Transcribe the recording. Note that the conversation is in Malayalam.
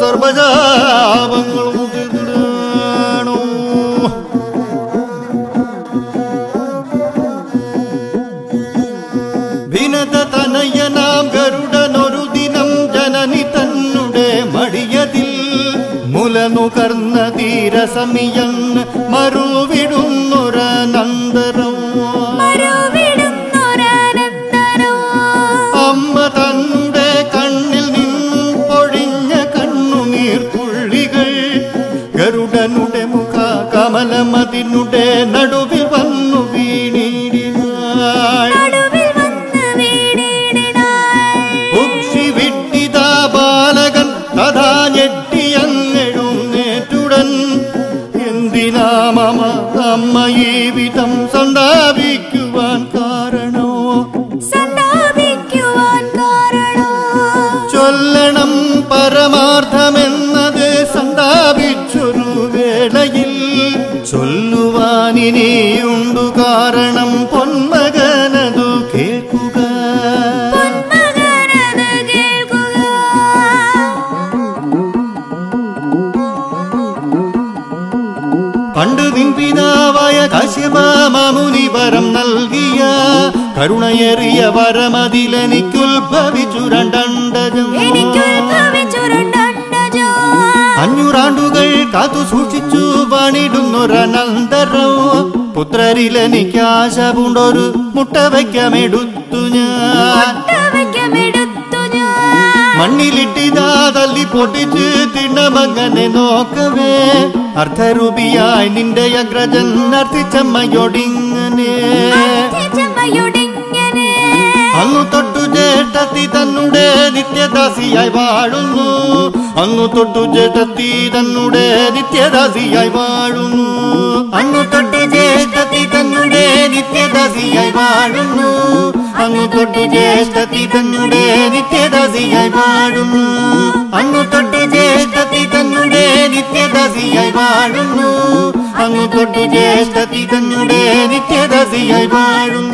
സർവജാപങ്ങളും തനയനാം ഗരുഡനൊരു ദിനം ജനനി തന്നുടെ മടിയതിൽ. മുലനുകർന്ന തീരസമിയൻ മറുവിടുന്നൊരനന്തരം നടുവിൽ വന്നു വീണിടിനാൾ ഉക്ഷി വിട്ടിതാ ബാലകൻ തഥാ ഞെട്ടിയങ്ങെഴുന്നേറ്റുടൻ എന്തിനാ മമ അമ്മ ഈ വിധം സന്താപിക്കുവാൻ ചൊല്ലുവാനിനിയുണ്ടു കാരണം പൊന്മകനതു കേൾക്കുക പൊന്മകനത് കേൾക്കുക പണ്ട് നിൻ പിതാവായ കശ്യപമാമുനി വരം നൽകിയ കരുണയേറിയ വരമതിലെനിക്കുത്ഭവിച്ചു രണ്ടണ്ടജം എനിക്കുത്ഭവിച്ചുരുണ്ടണ്ടജോ അഞ്ഞൂറാണ്ടുകൾ കാത്തു സൂക്ഷിച്ചു പണിടുന്നൊരനന്തരം പുത്രരിലെനിക്ക് ആശ പൂണ്ടൊരു മുട്ട വയ്ക്കമെടുത്തു ഞാൻ. മണ്ണിലിട്ടിതാ തല്ലി പൊട്ടിച്ച് തിണ്ണമങ്ങനെ നോക്കവേ. അർദ്ധരൂപിയായി നിന്റെ അഗ്രജൻ അർത്ഥിച്ചമ്മയോടിങ്ങനെ ചെമ്മയുടിങ്ങനെ അന്നു തൊട്ടു ചേട്ടത്തി തന്നുടേ നിത്യദാസിയായി വാഴുന്നു. அண்ணு தொட்டு ஜேட்ட தீரன்னுடே நித்யதாசியாய் வாழும் அண்ணு தொட்டு ஜேட்ட தீரன்னுடே நித்யதாசியாய் வாழும் அண்ணு தொட்டு ஜேஷ்ட தீரன்னுடே நித்யதாசியாய் வாழும் அண்ணு தொட்டு ஜேஷ்ட தீரன்னுடே நித்யதாசியாய் வாழும் அண்ணு தொட்டு ஜேஷ்ட தீரன்னுடே நித்யதாசியாய் வாழும்